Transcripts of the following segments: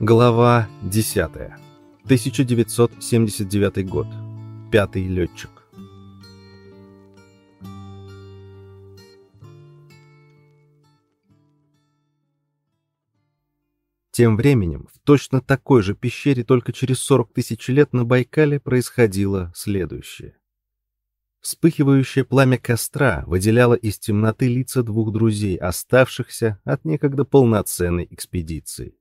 Глава 10. 1979 год. Пятый летчик. Тем временем, в точно такой же пещере только через 40 тысяч лет на Байкале происходило следующее. Вспыхивающее пламя костра выделяло из темноты лица двух друзей, оставшихся от некогда полноценной экспедиции.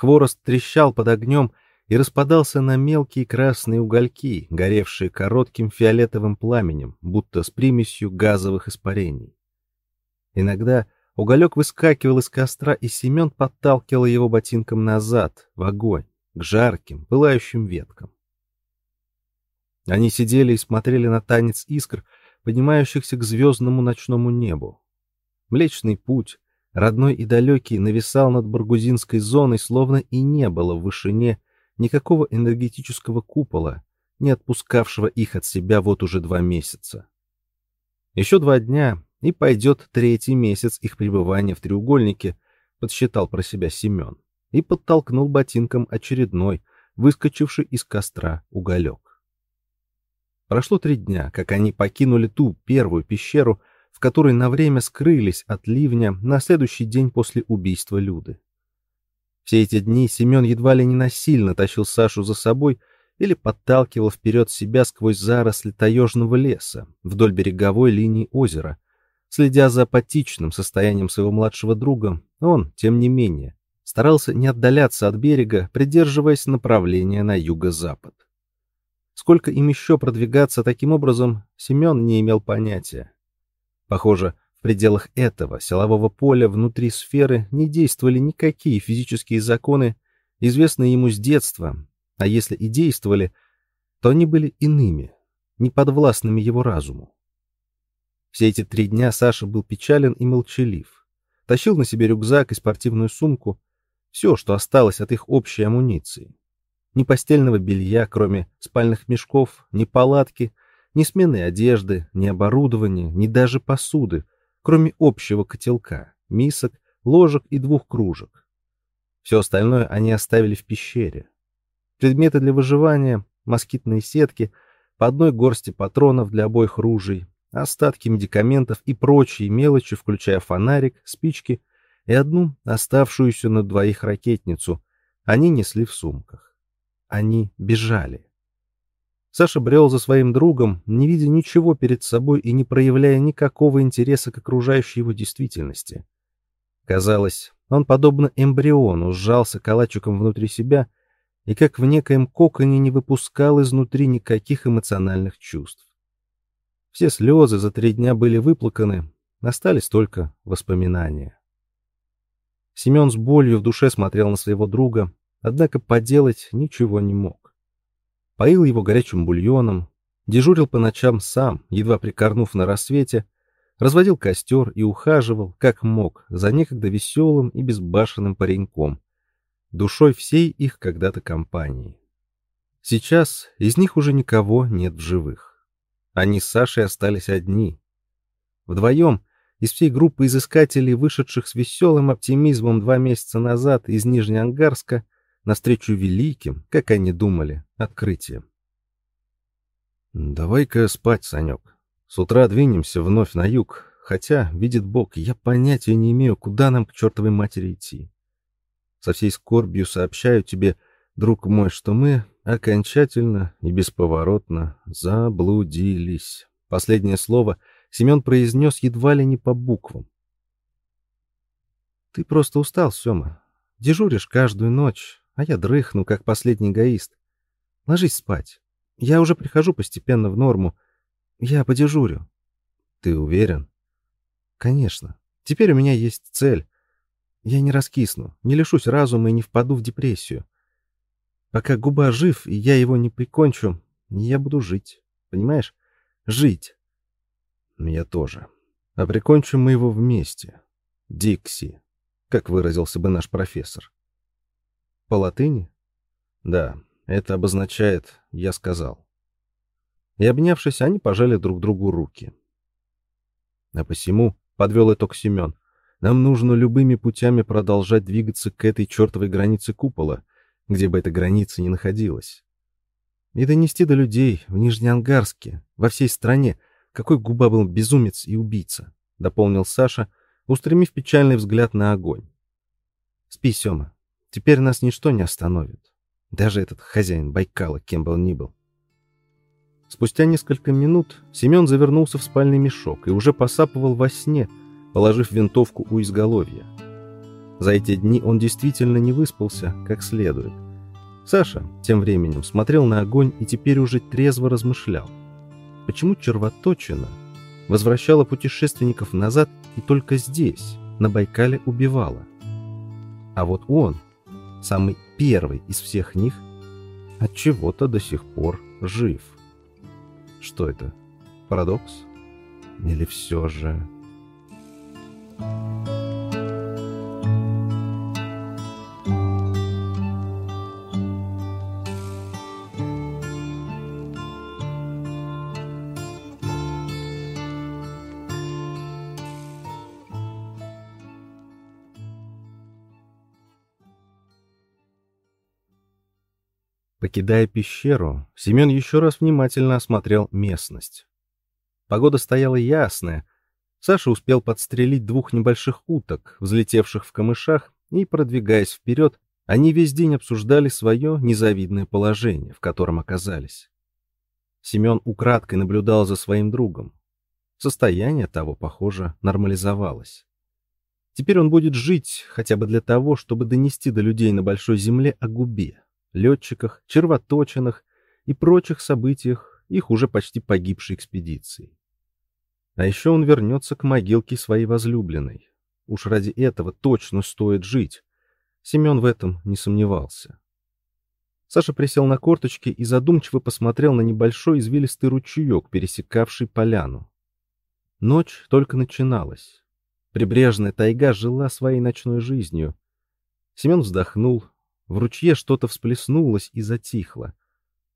Хворост трещал под огнем и распадался на мелкие красные угольки, горевшие коротким фиолетовым пламенем, будто с примесью газовых испарений. Иногда уголек выскакивал из костра, и Семен подталкивал его ботинком назад, в огонь, к жарким, пылающим веткам. Они сидели и смотрели на танец искр, поднимающихся к звездному ночному небу. Млечный путь, родной и далекий, нависал над Баргузинской зоной, словно и не было в вышине никакого энергетического купола, не отпускавшего их от себя вот уже два месяца. Еще два дня, и пойдет третий месяц их пребывания в треугольнике, подсчитал про себя Семен, и подтолкнул ботинком очередной, выскочивший из костра уголек. Прошло три дня, как они покинули ту первую пещеру, в которой на время скрылись от ливня на следующий день после убийства Люды. Все эти дни Семен едва ли не насильно тащил Сашу за собой или подталкивал вперед себя сквозь заросли таежного леса вдоль береговой линии озера. Следя за апатичным состоянием своего младшего друга, он, тем не менее, старался не отдаляться от берега, придерживаясь направления на юго-запад. Сколько им еще продвигаться таким образом, Семен не имел понятия. Похоже, в пределах этого силового поля внутри сферы не действовали никакие физические законы, известные ему с детства, а если и действовали, то они были иными, неподвластными его разуму. Все эти три дня Саша был печален и молчалив. Тащил на себе рюкзак и спортивную сумку, все, что осталось от их общей амуниции. Ни постельного белья, кроме спальных мешков, ни палатки, ни смены одежды, ни оборудования, ни даже посуды, кроме общего котелка, мисок, ложек и двух кружек. Все остальное они оставили в пещере. Предметы для выживания, москитные сетки, по одной горсти патронов для обоих ружей, остатки медикаментов и прочие мелочи, включая фонарик, спички и одну оставшуюся на двоих ракетницу, они несли в сумках. Они бежали. Саша брел за своим другом, не видя ничего перед собой и не проявляя никакого интереса к окружающей его действительности. Казалось, он, подобно эмбриону, сжался калачиком внутри себя и, как в некоем коконе, не выпускал изнутри никаких эмоциональных чувств. Все слезы за три дня были выплаканы, остались только воспоминания. Семен с болью в душе смотрел на своего друга, однако поделать ничего не мог. Поил его горячим бульоном, дежурил по ночам сам, едва прикорнув на рассвете, разводил костер и ухаживал, как мог, за некогда веселым и безбашенным пареньком, душой всей их когда-то компании. Сейчас из них уже никого нет в живых. Они с Сашей остались одни. Вдвоем из всей группы изыскателей, вышедших с веселым оптимизмом два месяца назад из Нижнеангарска, навстречу великим, как они думали, открытиям. «Давай-ка спать, Санек. С утра двинемся вновь на юг, хотя, видит Бог, я понятия не имею, куда нам к чертовой матери идти. Со всей скорбью сообщаю тебе, друг мой, что мы окончательно и бесповоротно заблудились». Последнее слово Семен произнес едва ли не по буквам. «Ты просто устал, Сема. Дежуришь каждую ночь, а я дрыхну, как последний эгоист. Ложись спать. Я уже прихожу постепенно в норму. Я подежурю. Ты уверен? Конечно. Теперь у меня есть цель. Я не раскисну, не лишусь разума и не впаду в депрессию. Пока губа жив, и я его не прикончу, я буду жить. Понимаешь? Жить. Я тоже. А прикончим мы его вместе. Дикси, как выразился бы наш профессор. По латыни? Да, это обозначает «я сказал». И обнявшись, они пожали друг другу руки. А посему, подвел итог Семен, Нам нужно любыми путями продолжать двигаться к этой чертовой границе купола, где бы эта граница ни находилась. И донести до людей в Нижнеангарске, во всей стране, какой губа был безумец и убийца, — дополнил Саша, устремив печальный взгляд на огонь. Спи, Сёма, теперь нас ничто не остановит. Даже этот хозяин Байкала, кем бы он ни был. Спустя несколько минут Семен завернулся в спальный мешок и уже посапывал во сне, положив винтовку у изголовья. За эти дни он действительно не выспался как следует. Саша тем временем смотрел на огонь и теперь уже трезво размышлял. Почему червоточина возвращала путешественников назад и только здесь, на Байкале, убивала? А вот он, самый первый из всех них, от чего-то до сих пор жив. Что это? Парадокс? Или все же... Thank you. Покидая пещеру, Семен еще раз внимательно осмотрел местность. Погода стояла ясная. Саша успел подстрелить двух небольших уток, взлетевших в камышах, и, продвигаясь вперед, они весь день обсуждали свое незавидное положение, в котором оказались. Семен украдкой наблюдал за своим другом. Состояние того, похоже, нормализовалось. Теперь он будет жить хотя бы для того, чтобы донести до людей на большой земле о губе, летчиках, червоточинах и прочих событиях их уже почти погибшей экспедиции. А еще он вернется к могилке своей возлюбленной. Уж ради этого точно стоит жить. Семен в этом не сомневался. Саша присел на корточки и задумчиво посмотрел на небольшой извилистый ручеек, пересекавший поляну. Ночь только начиналась. Прибрежная тайга жила своей ночной жизнью. Семен вздохнул, в ручье что-то всплеснулось и затихло.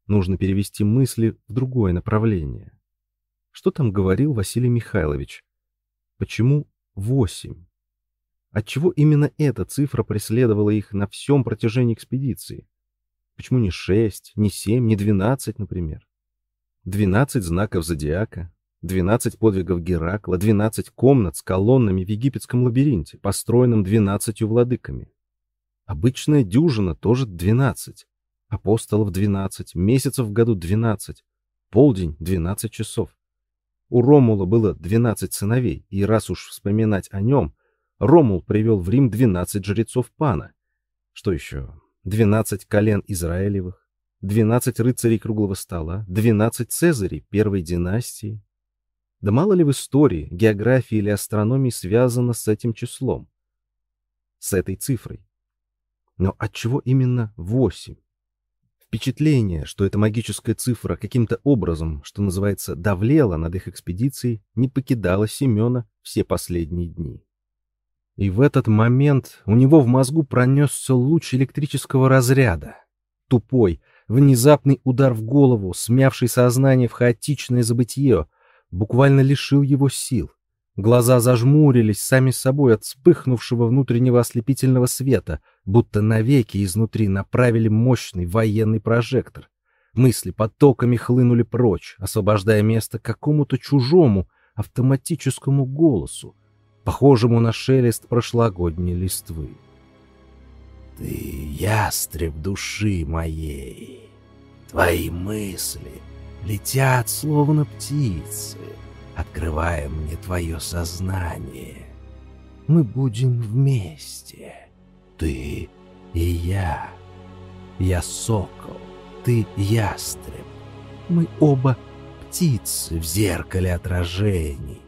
Нужно перевести мысли в другое направление. Что там говорил Василий Михайлович? Почему восемь? Отчего именно эта цифра преследовала их на всем протяжении экспедиции? Почему не шесть, не семь, не двенадцать, например? Двенадцать знаков зодиака, двенадцать подвигов Геракла, двенадцать комнат с колоннами в египетском лабиринте, построенном двенадцатью владыками. Обычная дюжина тоже двенадцать. Апостолов двенадцать, месяцев в году двенадцать, полдень двенадцать часов. У Ромула было двенадцать сыновей, и раз уж вспоминать о нем, Ромул привел в Рим двенадцать жрецов Пана. Что еще? Двенадцать колен Израилевых, двенадцать рыцарей круглого стола, двенадцать цезарей первой династии. Да мало ли в истории, географии или астрономии связано с этим числом? С этой цифрой. Но от чего именно восемь? Впечатление, что эта магическая цифра каким-то образом, что называется, давлела над их экспедицией, не покидало Семена все последние дни. И в этот момент у него в мозгу пронесся луч электрического разряда. Тупой, внезапный удар в голову, смявший сознание в хаотичное забытье, буквально лишил его сил. Глаза зажмурились сами собой от вспыхнувшего внутреннего ослепительного света, будто навеки изнутри направили мощный военный прожектор. Мысли потоками хлынули прочь, освобождая место какому-то чужому автоматическому голосу, похожему на шелест прошлогодней листвы. «Ты ястреб души моей, твои мысли летят, словно птицы» открывая мне твое сознание. Мы будем вместе, ты и я. Я сокол, ты ястреб. Мы оба птицы в зеркале отражений.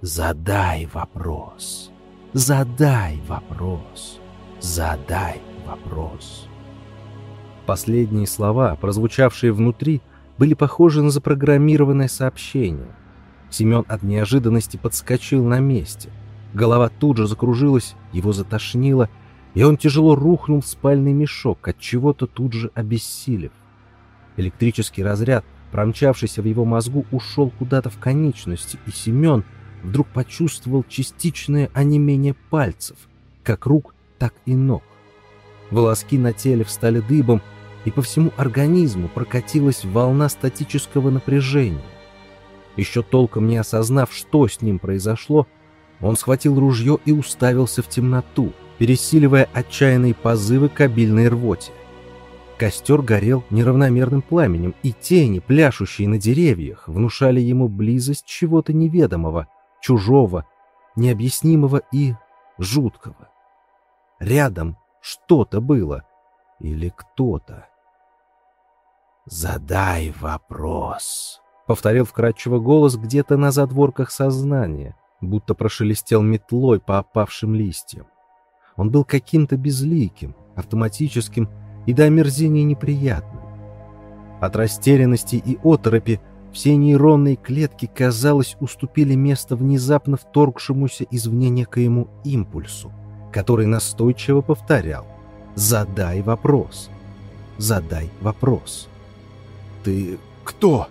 Задай вопрос, задай вопрос, задай вопрос. Последние слова, прозвучавшие внутри, были похожи на запрограммированное сообщение. Семен от неожиданности подскочил на месте. Голова тут же закружилась, его затошнило, и он тяжело рухнул в спальный мешок, от чего-то тут же обессилев. Электрический разряд, промчавшийся в его мозгу, ушел куда-то в конечности, и Семен, вдруг почувствовал частичное онемение пальцев, как рук, так и ног. Волоски на теле встали дыбом, и по всему организму прокатилась волна статического напряжения. Еще толком не осознав, что с ним произошло, он схватил ружье и уставился в темноту, пересиливая отчаянные позывы к обильной рвоте. Костер горел неравномерным пламенем, и тени, пляшущие на деревьях, внушали ему близость чего-то неведомого, чужого, необъяснимого и жуткого. Рядом что-то было или кто-то. «Задай вопрос», — повторил вкрадчиво голос где-то на задворках сознания, будто прошелестел метлой по опавшим листьям. Он был каким-то безликим, автоматическим и до омерзения неприятным. От растерянности и оторопи все нейронные клетки, казалось, уступили место внезапно вторгшемуся извне некоему импульсу, который настойчиво повторял «Задай вопрос! Задай вопрос!» «Ты кто?»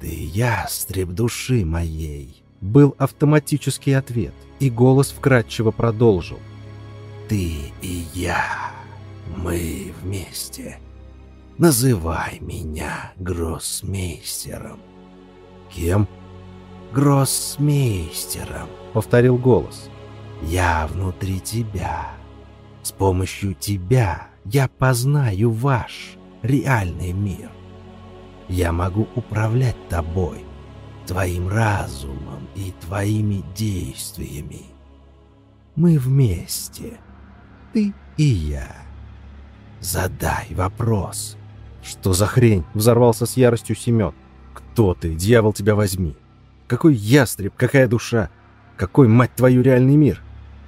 «Ты ястреб души моей!» Был автоматический ответ, и голос вкратчиво продолжил. «Ты и я, мы вместе. Называй меня гроссмейстером». «Кем?» «Гроссмейстером», — повторил голос. «Я внутри тебя. С помощью тебя я познаю ваш реальный мир. Я могу управлять тобой, твоим разумом и твоими действиями. Мы вместе, ты и я. Задай вопрос. Что за хрень? Взорвался с яростью Семен. Кто ты, дьявол тебя возьми? Какой ястреб, какая душа? Какой, мать твою, реальный мир?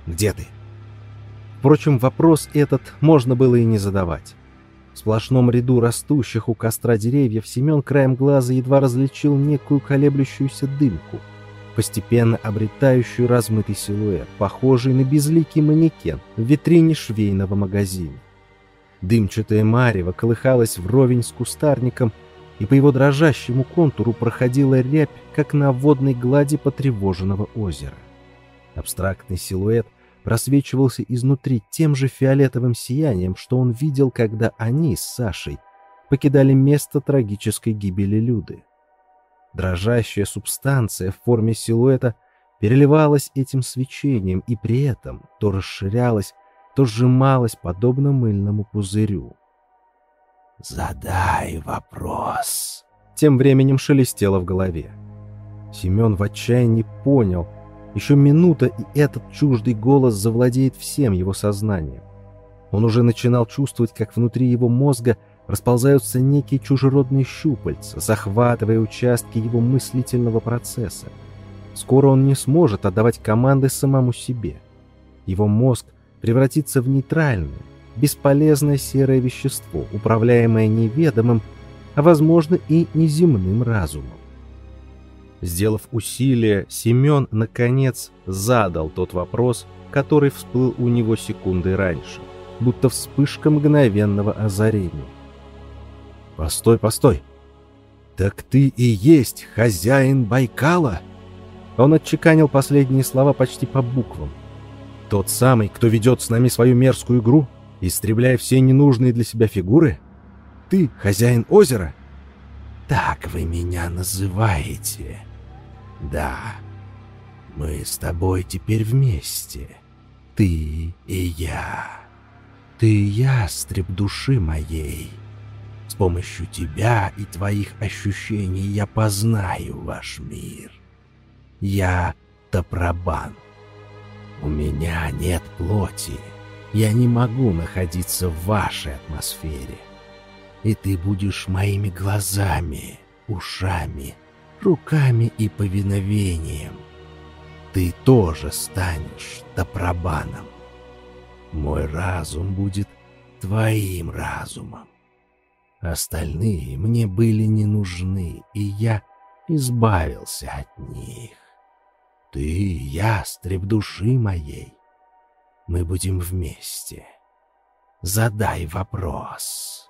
Где ты? Впрочем, вопрос этот можно было и не задавать. В сплошном ряду растущих у костра деревьев Семен краем глаза едва различил некую колеблющуюся дымку, постепенно обретающую размытый силуэт, похожий на безликий манекен в витрине швейного магазина. Дымчатая марево колыхалась вровень с кустарником, и по его дрожащему контуру проходила рябь, как на водной глади потревоженного озера. Абстрактный силуэт — просвечивался изнутри тем же фиолетовым сиянием, что он видел, когда они с Сашей покидали место трагической гибели Люды. Дрожащая субстанция в форме силуэта переливалась этим свечением и при этом то расширялась, то сжималась, подобно мыльному пузырю. «Задай вопрос», — тем временем шелестело в голове. Семен в отчаянии понял — еще минута, и этот чуждый голос завладеет всем его сознанием. Он уже начинал чувствовать, как внутри его мозга расползаются некие чужеродные щупальца, захватывая участки его мыслительного процесса. Скоро он не сможет отдавать команды самому себе. Его мозг превратится в нейтральное, бесполезное серое вещество, управляемое неведомым, а возможно и неземным разумом. Сделав усилие, Семен, наконец, задал тот вопрос, который всплыл у него секунды раньше, будто вспышка мгновенного озарения. «Постой, постой! Так ты и есть хозяин Байкала?» Он отчеканил последние слова почти по буквам. «Тот самый, кто ведет с нами свою мерзкую игру, истребляя все ненужные для себя фигуры? Ты хозяин озера?» «Так вы меня называете», да, мы с тобой теперь вместе. Ты и я. Ты ястреб души моей. С помощью тебя и твоих ощущений я познаю ваш мир. Я Топробан. У меня нет плоти. Я не могу находиться в вашей атмосфере. И ты будешь моими глазами, ушами, руками и повиновением. Ты тоже станешь Топробаном. Мой разум будет твоим разумом. Остальные мне были не нужны, и я избавился от них. Ты, ястреб души моей, мы будем вместе. Задай вопрос.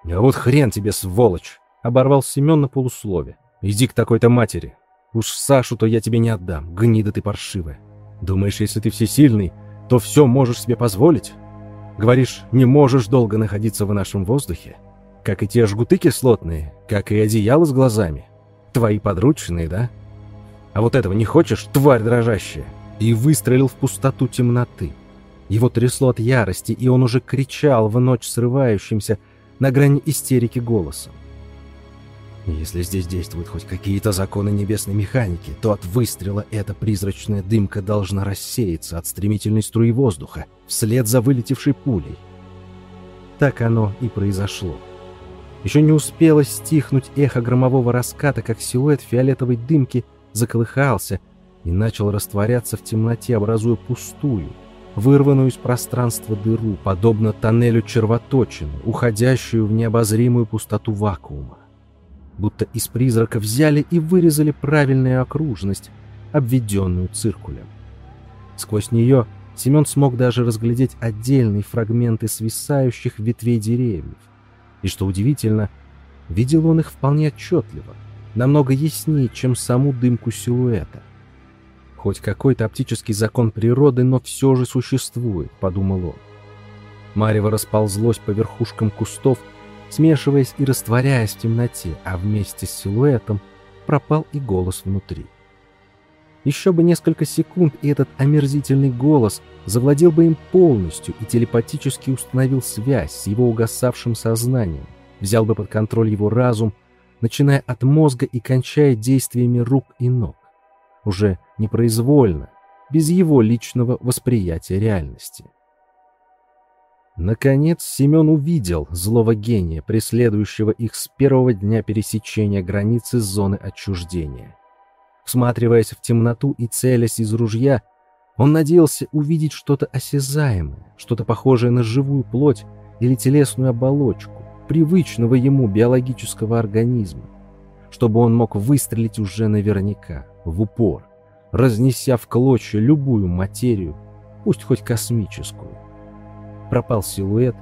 — А вот хрен тебе, сволочь! — оборвал Семен на полуслове. Иди к такой-то матери. Уж Сашу-то я тебе не отдам, гнида ты паршивая. Думаешь, если ты всесильный, то все можешь себе позволить? Говоришь, не можешь долго находиться в нашем воздухе? Как и те жгуты кислотные, как и одеяло с глазами. Твои подручные, да? А вот этого не хочешь, тварь дрожащая?» И выстрелил в пустоту темноты. Его трясло от ярости, и он уже кричал в ночь срывающимся на грани истерики голосом. Если здесь действуют хоть какие-то законы небесной механики, то от выстрела эта призрачная дымка должна рассеяться от стремительной струи воздуха вслед за вылетевшей пулей. Так оно и произошло. Еще не успело стихнуть эхо громового раската, как силуэт фиолетовой дымки заколыхался и начал растворяться в темноте, образуя пустую, вырванную из пространства дыру, подобно тоннелю червоточины, уходящую в необозримую пустоту вакуума. Будто из призрака взяли и вырезали правильную окружность, обведенную циркулем. Сквозь нее Семен смог даже разглядеть отдельные фрагменты свисающих ветвей деревьев. И что удивительно, видел он их вполне отчетливо, намного яснее, чем саму дымку силуэта. Хоть какой-то оптический закон природы, но все же существует, подумал он. Марево расползлось по верхушкам кустов, смешиваясь и растворяясь в темноте, а вместе с силуэтом пропал и голос внутри. Еще бы несколько секунд, и этот омерзительный голос завладел бы им полностью и телепатически установил связь с его угасавшим сознанием, взял бы под контроль его разум, начиная от мозга и кончая действиями рук и ног уже непроизвольно, без его личного восприятия реальности. Наконец Семен увидел злого гения, преследующего их с первого дня пересечения границы зоны отчуждения. Всматриваясь в темноту и целясь из ружья, он надеялся увидеть что-то осязаемое, что-то похожее на живую плоть или телесную оболочку, привычного ему биологического организма, чтобы он мог выстрелить уже наверняка в упор, разнеся в клочья любую материю, пусть хоть космическую. Пропал силуэт,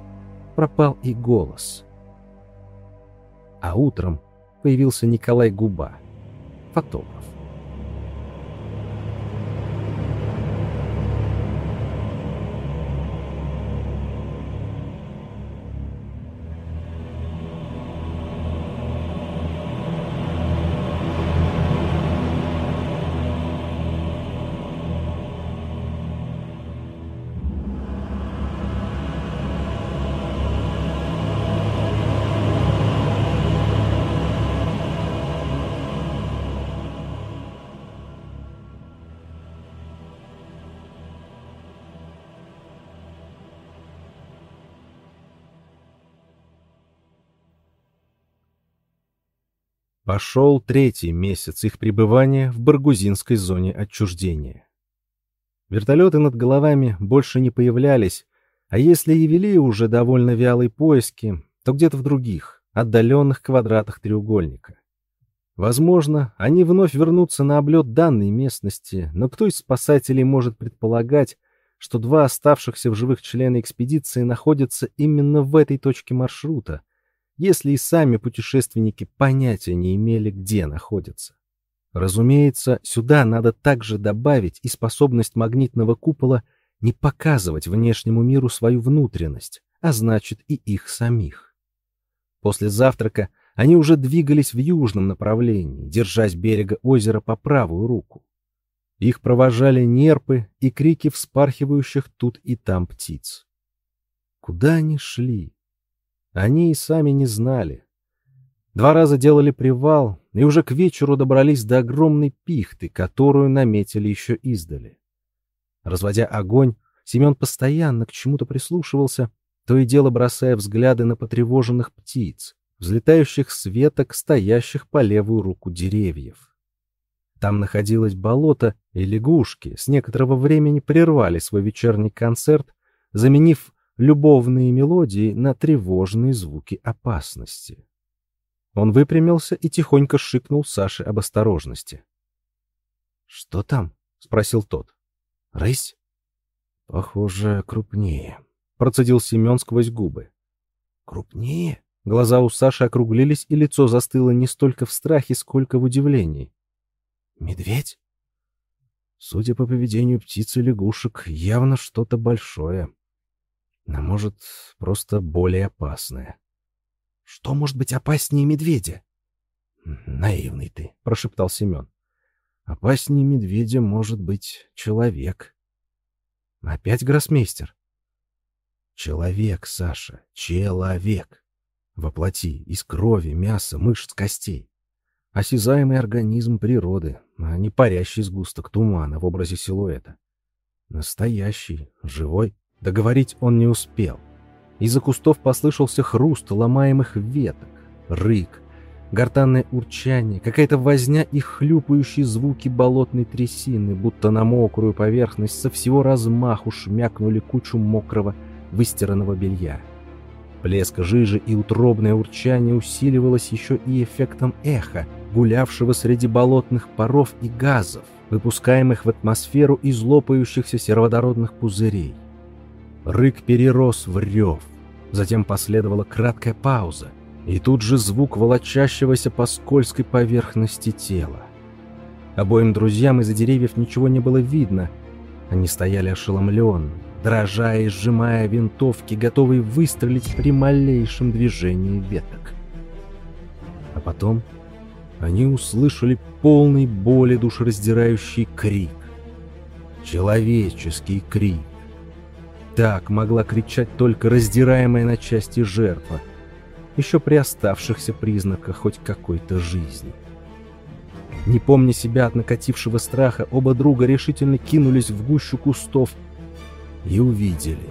пропал и голос. А утром появился Николай Губа, фотограф. Пошел третий месяц их пребывания в Баргузинской зоне отчуждения. Вертолеты над головами больше не появлялись, а если и вели уже довольно вялые поиски, то где-то в других, отдаленных квадратах треугольника. Возможно, они вновь вернутся на облет данной местности, но кто из спасателей может предполагать, что два оставшихся в живых члена экспедиции находятся именно в этой точке маршрута, если и сами путешественники понятия не имели, где находятся. Разумеется, сюда надо также добавить и способность магнитного купола не показывать внешнему миру свою внутренность, а значит и их самих. После завтрака они уже двигались в южном направлении, держась берега озера по правую руку. Их провожали нерпы и крики вспархивающих тут и там птиц. Куда они шли? Они и сами не знали. Два раза делали привал, и уже к вечеру добрались до огромной пихты, которую наметили еще издали. Разводя огонь, Семен постоянно к чему-то прислушивался, то и дело бросая взгляды на потревоженных птиц, взлетающих с веток, стоящих по левую руку деревьев. Там находилось болото, и лягушки с некоторого времени прервали свой вечерний концерт, заменив любовные мелодии на тревожные звуки опасности. Он выпрямился и тихонько шикнул Саше об осторожности. «Что там?» — спросил тот. «Рысь?» «Похоже, крупнее», — процедил Семен сквозь губы. «Крупнее?» Глаза у Саши округлились, и лицо застыло не столько в страхе, сколько в удивлении. Медведь? Судя по поведению птиц и лягушек, явно что-то большое. А может, просто более опасное. Что может быть опаснее медведя? Наивный ты, прошептал Семен. Опаснее медведя может быть человек. Опять гроссмейстер. Человек, Саша, человек. Воплоти из крови, мяса, мышц, костей. Осязаемый организм природы, а не парящий сгусток тумана в образе силуэта. Настоящий, живой. Договорить он не успел. Из-за кустов послышался хруст ломаемых веток, рык, гортанное урчание, какая-то возня и хлюпающие звуки болотной трясины, будто на мокрую поверхность со всего размаху шмякнули кучу мокрого выстиранного белья. Плеск жижи и утробное урчание усиливалось еще и эффектом эха, гулявшего среди болотных паров и газов, выпускаемых в атмосферу из лопающихся сероводородных пузырей. Рык перерос в рев. Затем последовала краткая пауза, и тут же звук волочащегося по скользкой поверхности тела. Обоим друзьям из-за деревьев ничего не было видно. Они стояли ошеломленные, дрожа и сжимая винтовки, готовые выстрелить при малейшем движении веток. А потом они услышали полный боли душераздирающий крик. Человеческий крик. Так могла кричать только раздираемая на части жертва, еще при оставшихся признаках хоть какой-то жизни. Не помня себя от накатившего страха, оба друга решительно кинулись в гущу кустов и увидели.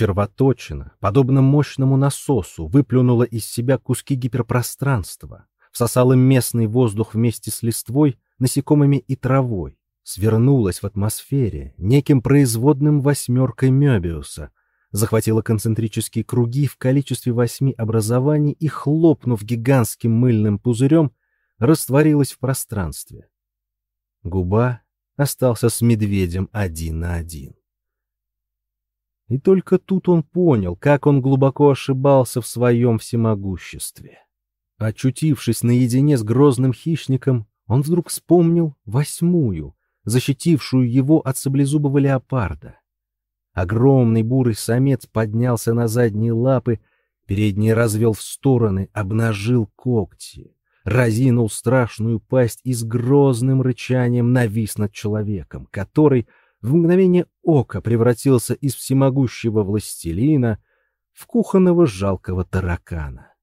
Червоточина, подобно мощному насосу, выплюнула из себя куски гиперпространства, всосала местный воздух вместе с листвой, насекомыми и травой, свернулась в атмосфере неким производным восьмеркой Мёбиуса, захватила концентрические круги в количестве восьми образований и, хлопнув гигантским мыльным пузырем, растворилась в пространстве. Губа остался с медведем один на один. И только тут он понял, как он глубоко ошибался в своем всемогуществе. Очутившись наедине с грозным хищником, он вдруг вспомнил восьмую, защитившую его от саблезубого леопарда. Огромный бурый самец поднялся на задние лапы, передние развел в стороны, обнажил когти, разинул страшную пасть и с грозным рычанием навис над человеком, который в мгновение ока превратился из всемогущего властелина в кухонного жалкого таракана.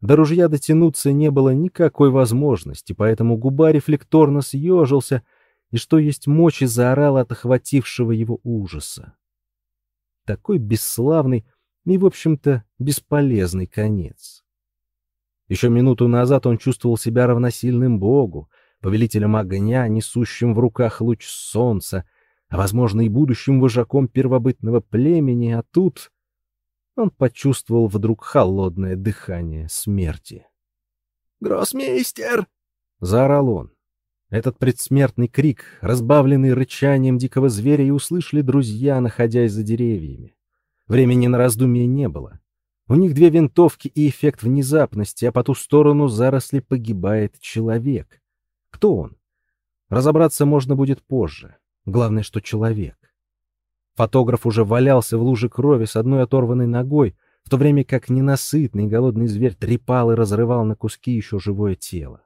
До ружья дотянуться не было никакой возможности, поэтому губа рефлекторно съежился и, что есть мочи, заорал от охватившего его ужаса. Такой бесславный и, в общем-то, бесполезный конец. Еще минуту назад он чувствовал себя равносильным Богу, повелителем огня, несущим в руках луч солнца, а, возможно, и будущим вожаком первобытного племени, а тут он почувствовал вдруг холодное дыхание смерти. «Гроссмейстер!» — заорал он. Этот предсмертный крик, разбавленный рычанием дикого зверя, и услышали друзья, находясь за деревьями. Времени на раздумье не было. У них две винтовки и эффект внезапности, а по ту сторону заросли погибает человек. Кто он? Разобраться можно будет позже. Главное, что человек. Фотограф уже валялся в луже крови с одной оторванной ногой, в то время как ненасытный голодный зверь трепал и разрывал на куски еще живое тело.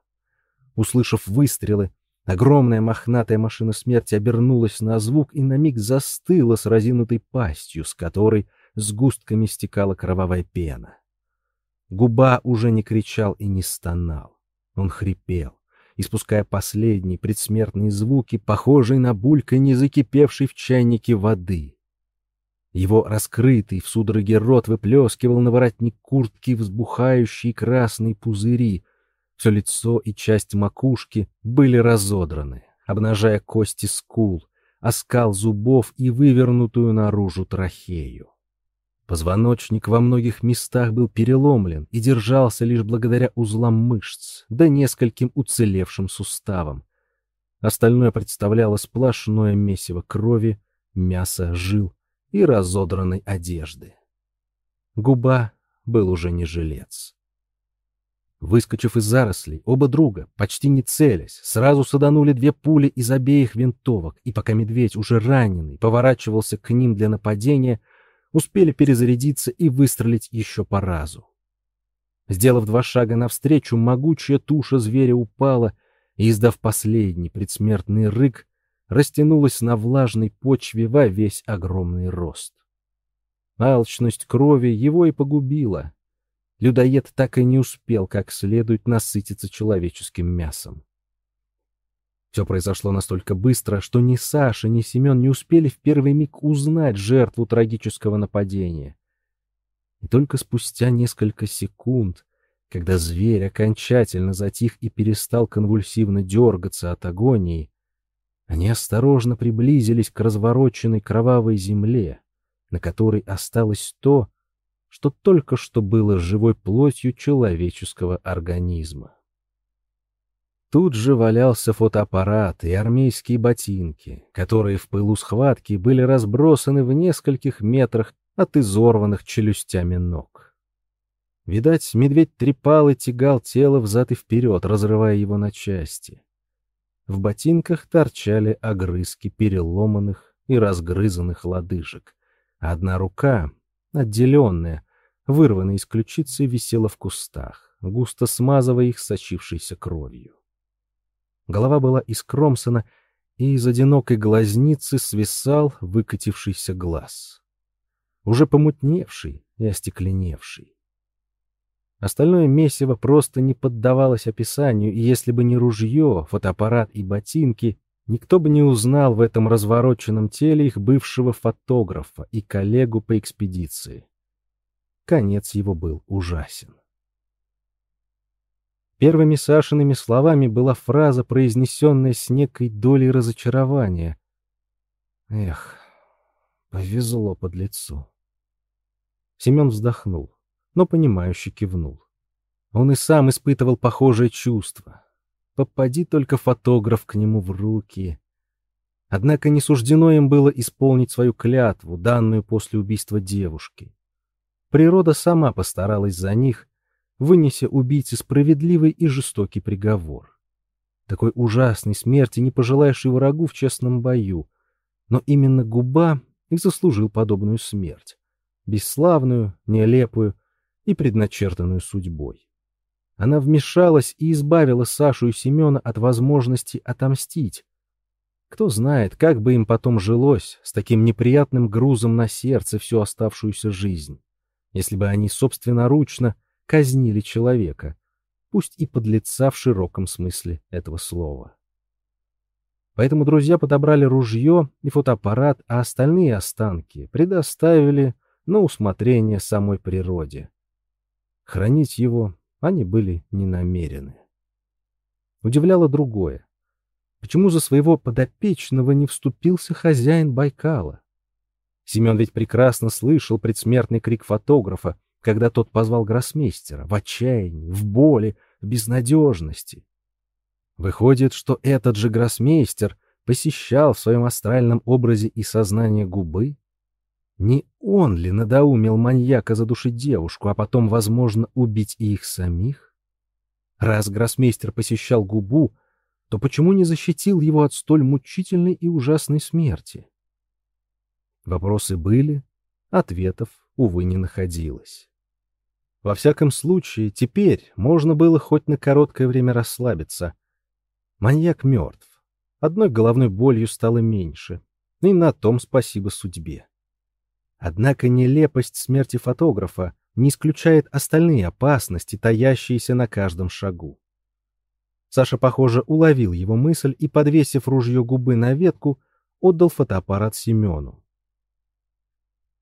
Услышав выстрелы, огромная мохнатая машина смерти обернулась на звук и на миг застыла с разинутой пастью, с которой сгустками стекала кровавая пена. Губа уже не кричал и не стонал. Он хрипел испуская последние предсмертные звуки, похожие на бульканье закипевшей в чайнике воды. Его раскрытый в судороге рот выплескивал на воротник куртки взбухающие красные пузыри. Все лицо и часть макушки были разодраны, обнажая кости скул, оскал зубов и вывернутую наружу трахею. Позвоночник во многих местах был переломлен и держался лишь благодаря узлам мышц, да нескольким уцелевшим суставам. Остальное представляло сплошное месиво крови, мяса, жил и разодранной одежды. Губа был уже не жилец. Выскочив из зарослей, оба друга, почти не целясь, сразу саданули две пули из обеих винтовок, и пока медведь, уже раненый, поворачивался к ним для нападения, успели перезарядиться и выстрелить еще по разу. Сделав два шага навстречу, могучая туша зверя упала и, издав последний предсмертный рык, растянулась на влажной почве во весь огромный рост. Алчность крови его и погубила, людоед так и не успел как следует насытиться человеческим мясом. Все произошло настолько быстро, что ни Саша, ни Семен не успели в первый миг узнать жертву трагического нападения. И только спустя несколько секунд, когда зверь окончательно затих и перестал конвульсивно дергаться от агонии, они осторожно приблизились к развороченной кровавой земле, на которой осталось то, что только что было живой плотью человеческого организма. Тут же валялся фотоаппарат и армейские ботинки, которые в пылу схватки были разбросаны в нескольких метрах от изорванных челюстями ног. Видать, медведь трепал и тягал тело взад и вперед, разрывая его на части. В ботинках торчали огрызки переломанных и разгрызанных лодыжек, одна рука, отделенная, вырванная из ключицы, висела в кустах, густо смазывая их сочившейся кровью. Голова была искромсана, и из одинокой глазницы свисал выкатившийся глаз, уже помутневший и остекленевший. Остальное месиво просто не поддавалось описанию, и если бы не ружье, фотоаппарат и ботинки, никто бы не узнал в этом развороченном теле их бывшего фотографа и коллегу по экспедиции. Конец его был ужасен. Первыми Сашиными словами была фраза, произнесенная с некой долей разочарования. Эх, повезло под лицо. Семен вздохнул, но понимающе кивнул. Он и сам испытывал похожее чувство. Попади только фотограф к нему в руки. Однако не суждено им было исполнить свою клятву, данную после убийства девушки. Природа сама постаралась за них, вынеся убийце справедливый и жестокий приговор. Такой ужасной смерти не пожелаешь и врагу в честном бою, но именно губа и заслужил подобную смерть, бесславную, нелепую и предначертанную судьбой. Она вмешалась и избавила Сашу и Семена от возможности отомстить. Кто знает, как бы им потом жилось с таким неприятным грузом на сердце всю оставшуюся жизнь если бы они собственноручно казнили человека, пусть и подлеца в широком смысле этого слова. Поэтому друзья подобрали ружье и фотоаппарат, а остальные останки предоставили на усмотрение самой природе. Хранить его они были не намерены. Удивляло другое. Почему за своего подопечного не вступился хозяин Байкала? Семен ведь прекрасно слышал предсмертный крик фотографа, когда тот позвал гроссмейстера в отчаянии, в боли, в безнадежности. Выходит, что этот же гроссмейстер посещал в своем астральном образе и сознание губы? Не он ли надоумил маньяка задушить девушку, а потом, возможно, убить и их самих? Раз гроссмейстер посещал губу, то почему не защитил его от столь мучительной и ужасной смерти? Вопросы были, ответов, увы, не находилось. Во всяком случае, теперь можно было хоть на короткое время расслабиться. Маньяк мертв. Одной головной болью стало меньше. И на том спасибо судьбе. Однако нелепость смерти фотографа не исключает остальные опасности, таящиеся на каждом шагу. Саша, похоже, уловил его мысль и, подвесив ружье губы на ветку, отдал фотоаппарат Семену.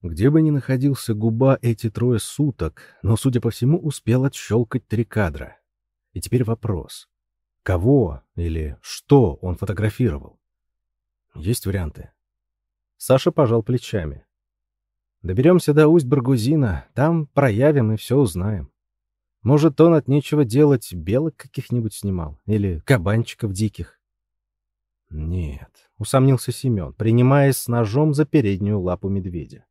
Где бы ни находился губа эти трое суток, но, судя по всему, успел отщелкать три кадра. И теперь вопрос. Кого или что он фотографировал? Есть варианты. Саша пожал плечами. Доберемся до Усть-Баргузина, там проявим и все узнаем. Может, он от нечего делать белок каких-нибудь снимал или кабанчиков диких. Нет, усомнился Семен, принимаясь с ножом за переднюю лапу медведя.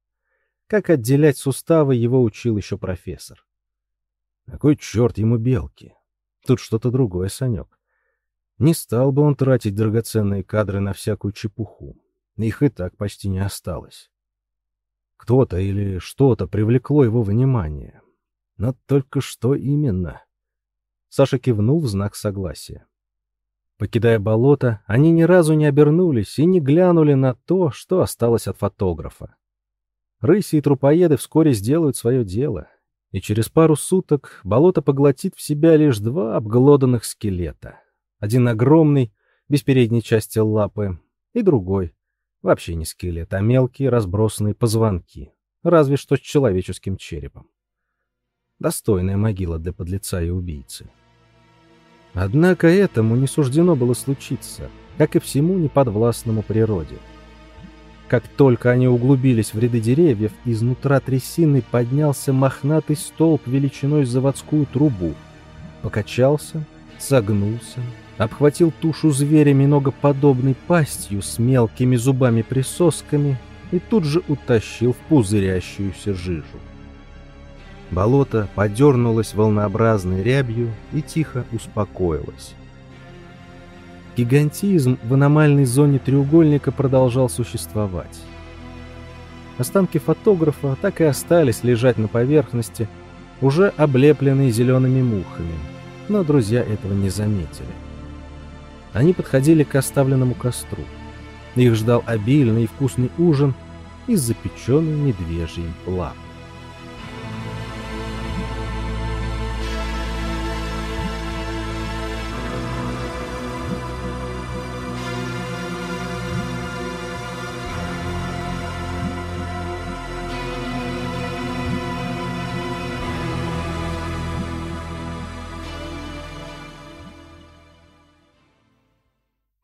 Как отделять суставы, его учил еще профессор. Какой черт ему белки? Тут что-то другое, Санек. Не стал бы он тратить драгоценные кадры на всякую чепуху. Их и так почти не осталось. Кто-то или что-то привлекло его внимание. Но только что именно? Саша кивнул в знак согласия. Покидая болото, они ни разу не обернулись и не глянули на то, что осталось от фотографа. Рыси и трупоеды вскоре сделают свое дело, и через пару суток болото поглотит в себя лишь два обглоданных скелета. Один огромный, без передней части лапы, и другой, Вообще не скелет, а мелкие разбросанные позвонки, разве что с человеческим черепом. Достойная могила для подлеца и убийцы. Однако этому не суждено было случиться, как и всему неподвластному природе. Как только они углубились в ряды деревьев, изнутра трясины поднялся мохнатый столб величиной заводскую трубу, покачался, согнулся, обхватил тушу зверя миногоподобной пастью с мелкими зубами-присосками и тут же утащил в пузырящуюся жижу. Болото подернулось волнообразной рябью и тихо успокоилось. Гигантизм в аномальной зоне треугольника продолжал существовать. Останки фотографа так и остались лежать на поверхности, уже облепленные зелеными мухами, но друзья этого не заметили. Они подходили к оставленному костру. Их ждал обильный и вкусный ужин из запеченной медвежьей лапы.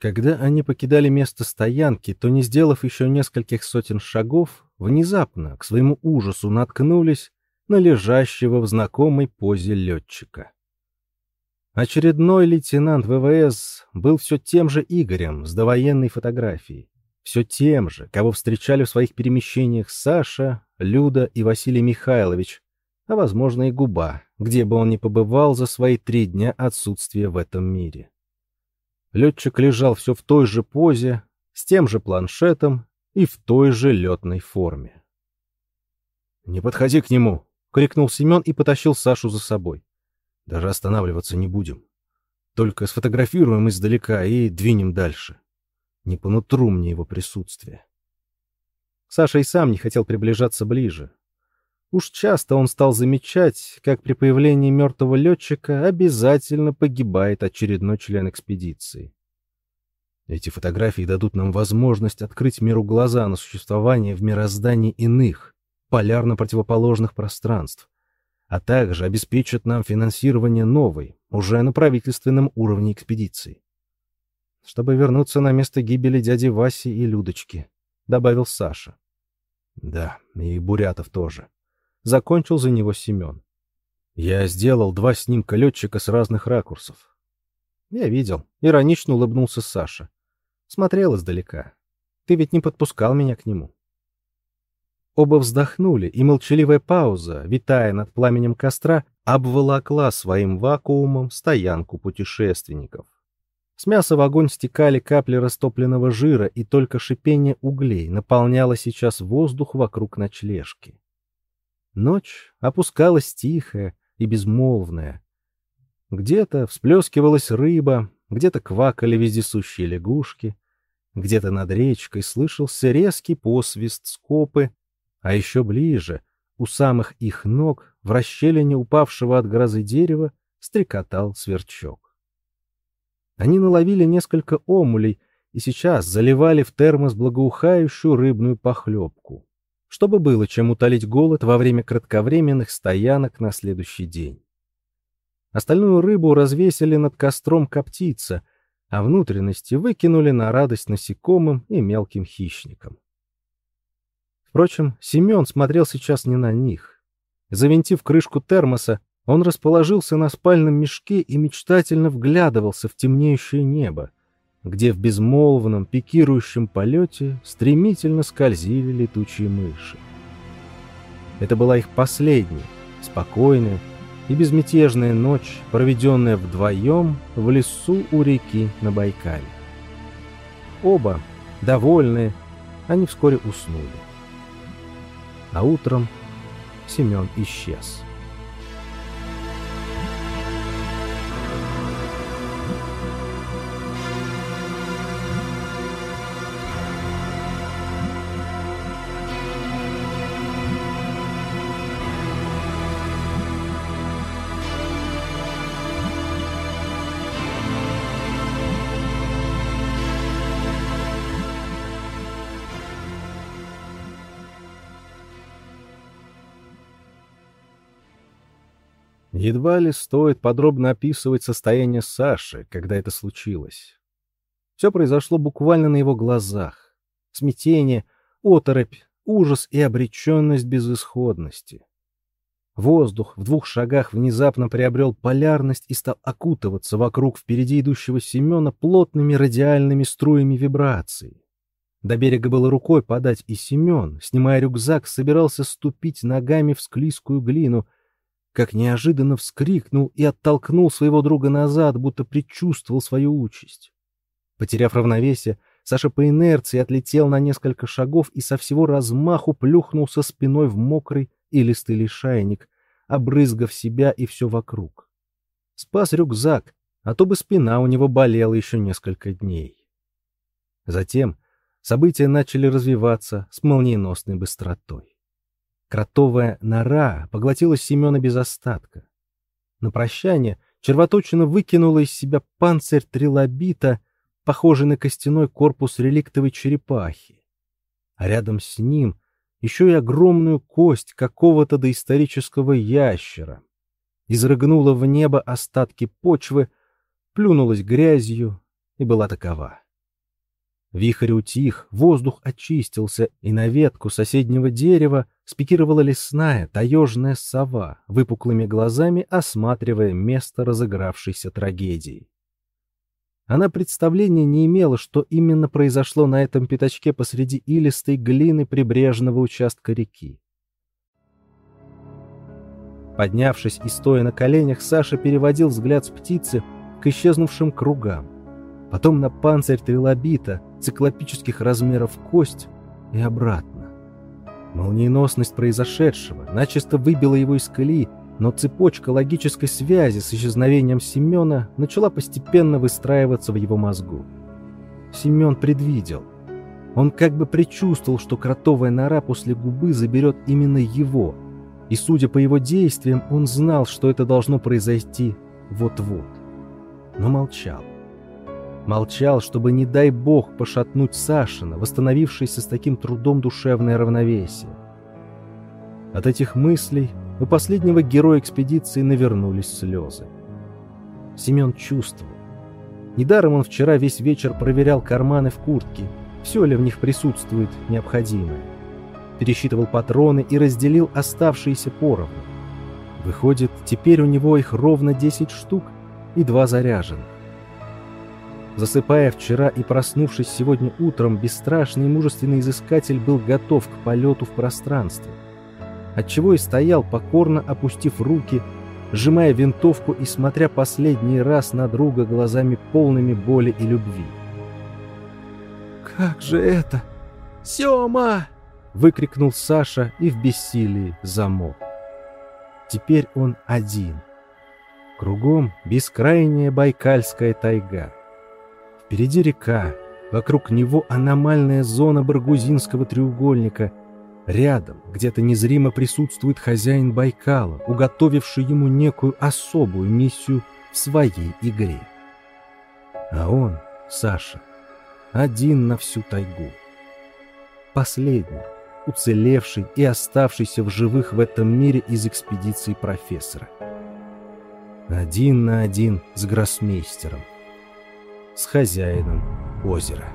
Когда они покидали место стоянки, то, не сделав еще нескольких сотен шагов, внезапно, к своему ужасу, наткнулись на лежащего в знакомой позе летчика. Очередной лейтенант ВВС был все тем же Игорем с довоенной фотографией. Все тем же, кого встречали в своих перемещениях Саша, Люда и Василий Михайлович, а, возможно, и Губа, где бы он ни побывал за свои три дня отсутствия в этом мире. Летчик лежал все в той же позе, с тем же планшетом и в той же летной форме. «Не подходи к нему!» — крикнул Семен и потащил Сашу за собой. «Даже останавливаться не будем. Только сфотографируем издалека и двинем дальше. Не по нутру мне его присутствие». Саша и сам не хотел приближаться ближе. Уж часто он стал замечать, как при появлении мертвого летчика обязательно погибает очередной член экспедиции. Эти фотографии дадут нам возможность открыть миру глаза на существование в мироздании иных, полярно противоположных пространств, а также обеспечат нам финансирование новой, уже на правительственном уровне экспедиции. Чтобы вернуться на место гибели дяди Васи и Людочки, добавил Саша. Да, и Бурятов тоже закончил за него Семен. Я сделал два снимка летчика с разных ракурсов. Я видел. Иронично улыбнулся Саша. Смотрел издалека. Ты ведь не подпускал меня к нему. Оба вздохнули, и молчаливая пауза, витая над пламенем костра, обволокла своим вакуумом стоянку путешественников. С мяса в огонь стекали капли растопленного жира, и только шипение углей наполняло сейчас воздух вокруг ночлежки. Ночь опускалась тихая и безмолвная. Где-то всплескивалась рыба, где-то квакали вездесущие лягушки, где-то над речкой слышался резкий посвист скопы, а еще ближе, у самых их ног, в расщелине упавшего от грозы дерева, стрекотал сверчок. Они наловили несколько омулей и сейчас заливали в термос благоухающую рыбную похлебку чтобы было чем утолить голод во время кратковременных стоянок на следующий день. Остальную рыбу развесили над костром коптица, а внутренности выкинули на радость насекомым и мелким хищникам. Впрочем, Семен смотрел сейчас не на них. Завинтив крышку термоса, он расположился на спальном мешке и мечтательно вглядывался в темнеющее небо, где в безмолвном пикирующем полете стремительно скользили летучие мыши. Это была их последняя, спокойная и безмятежная ночь, проведенная вдвоем в лесу у реки на Байкале. Оба, довольные, они вскоре уснули. А утром Семен исчез. Едва ли стоит подробно описывать состояние Саши, когда это случилось. Все произошло буквально на его глазах. Смятение, оторопь, ужас и обреченность безысходности. Воздух в двух шагах внезапно приобрел полярность и стал окутываться вокруг впереди идущего Семена плотными радиальными струями вибраций. До берега было рукой подать, и Семен, снимая рюкзак, собирался ступить ногами в склизкую глину, как неожиданно вскрикнул и оттолкнул своего друга назад, будто предчувствовал свою участь. Потеряв равновесие, Саша по инерции отлетел на несколько шагов и со всего размаху плюхнулся спиной в мокрый и листый лишайник, обрызгав себя и все вокруг. Спас рюкзак, а то бы спина у него болела еще несколько дней. Затем события начали развиваться с молниеносной быстротой. Кротовая нора поглотила Семена без остатка. На прощание червоточина выкинула из себя панцирь трилобита, похожий на костяной корпус реликтовой черепахи. А рядом с ним еще и огромную кость какого-то доисторического ящера. Изрыгнула в небо остатки почвы, плюнулась грязью и была такова. Вихрь утих, воздух очистился, и на ветку соседнего дерева спикировала лесная таежная сова, выпуклыми глазами осматривая место разыгравшейся трагедии. Она представления не имела, что именно произошло на этом пятачке посреди илистой глины прибрежного участка реки. Поднявшись и стоя на коленях, Саша переводил взгляд с птицы к исчезнувшим кругам потом на панцирь трилобита, циклопических размеров кость и обратно. Молниеносность произошедшего начисто выбила его из колеи, но цепочка логической связи с исчезновением Семена начала постепенно выстраиваться в его мозгу. Семен предвидел. Он как бы предчувствовал, что кротовая нора после губы заберет именно его, и, судя по его действиям, он знал, что это должно произойти вот-вот. Но молчал. Молчал, чтобы, не дай бог, пошатнуть Сашина, восстановившийся с таким трудом душевное равновесие. От этих мыслей у последнего героя экспедиции навернулись слезы. Семен чувствовал. Недаром он вчера весь вечер проверял карманы в куртке, все ли в них присутствует необходимое. Пересчитывал патроны и разделил оставшиеся поровну. Выходит, теперь у него их ровно 10 штук и два заряженных. Засыпая вчера и проснувшись сегодня утром, бесстрашный и мужественный изыскатель был готов к полету в пространство. Отчего и стоял, покорно опустив руки, сжимая винтовку и смотря последний раз на друга глазами полными боли и любви. «Как же это? Сёма!» — выкрикнул Саша и в бессилии замок. Теперь он один. Кругом бескрайняя Байкальская тайга. Впереди река, вокруг него аномальная зона Баргузинского треугольника. Рядом, где-то незримо присутствует хозяин Байкала, уготовивший ему некую особую миссию в своей игре. А он, Саша, один на всю тайгу. Последний, уцелевший и оставшийся в живых в этом мире из экспедиции профессора. Один на один с гроссмейстером – с хозяином озера.